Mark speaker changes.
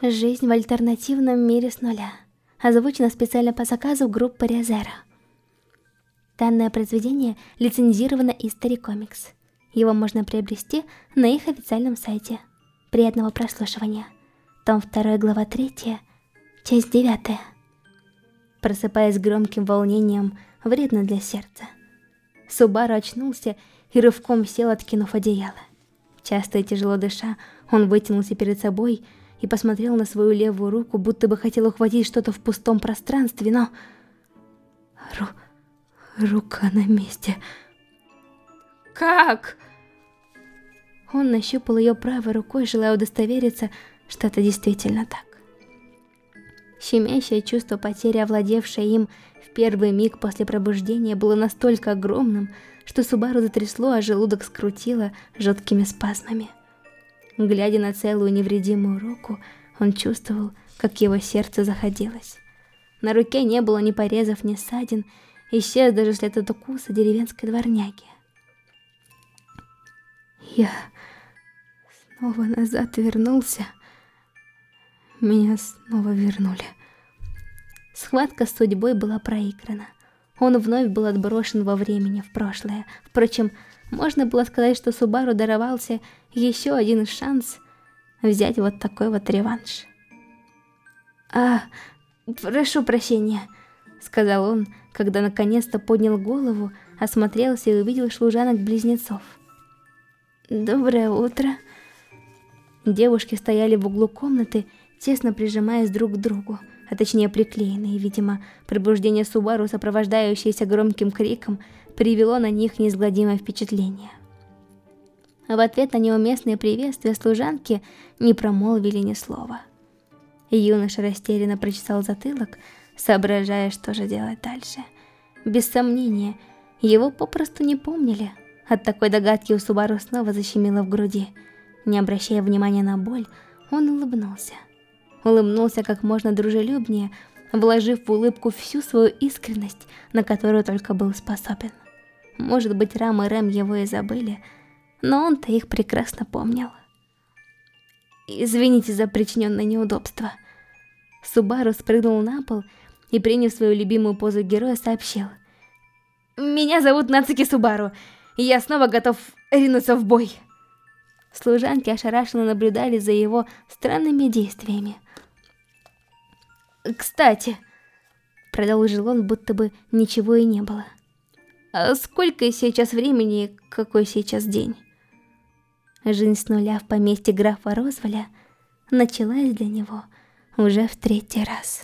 Speaker 1: Жизнь в альтернативном мире с нуля. Озвучено специально по заказу группы Резера. Данное произведение лицензировано History Comics. Его можно приобрести на их официальном сайте. Приятного прослушивания. Том 2, глава 3, часть 9. Просыпаясь громким волнением, вредно для сердца. Субару очнулся и рывком сел, откинув одеяло. Часто и тяжело дыша, он вытянулся перед собой посмотрел на свою левую руку, будто бы хотел ухватить что-то в пустом пространстве, но... Ру... Рука на месте. Как? Он нащупал ее правой рукой, желая удостовериться, что это действительно так. Щемящее чувство потери, овладевшее им в первый миг после пробуждения, было настолько огромным, что Субару затрясло, а желудок скрутило жуткими спазмами. Глядя на целую невредимую руку, он чувствовал, как его сердце заходилось. На руке не было ни порезов, ни ссадин, исчез даже след от укуса деревенской дворняги. Я снова назад вернулся. Меня снова вернули. Схватка с судьбой была проиграна. Он вновь был отброшен во времени, в прошлое. Впрочем, можно было сказать, что Субару даровался еще один шанс взять вот такой вот реванш. «А, прошу прощения», — сказал он, когда наконец-то поднял голову, осмотрелся и увидел служанок-близнецов. «Доброе утро». Девушки стояли в углу комнаты, тесно прижимаясь друг к другу, а точнее приклеенные, видимо, пробуждение Субару, сопровождающееся громким криком, привело на них неизгладимое впечатление. В ответ на неуместные приветствия служанки не промолвили ни слова. Юноша растерянно прочесал затылок, соображая, что же делать дальше. Без сомнения, его попросту не помнили. От такой догадки у Субару снова защемило в груди. Не обращая внимания на боль, он улыбнулся. Улыбнулся как можно дружелюбнее, вложив в улыбку всю свою искренность, на которую только был способен. Может быть, Рам и Рэм его и забыли, но он-то их прекрасно помнил. Извините за причиненное неудобство. Субару спрыгнул на пол и, приняв свою любимую позу героя, сообщил. «Меня зовут Нацуки Субару, я снова готов ринуться в бой». Служанки ошарашенно наблюдали за его странными действиями. «Кстати», — продолжил он, будто бы ничего и не было. «А сколько сейчас времени какой сейчас день?» Жизнь с нуля в поместье графа Розволя началась для него уже в третий раз.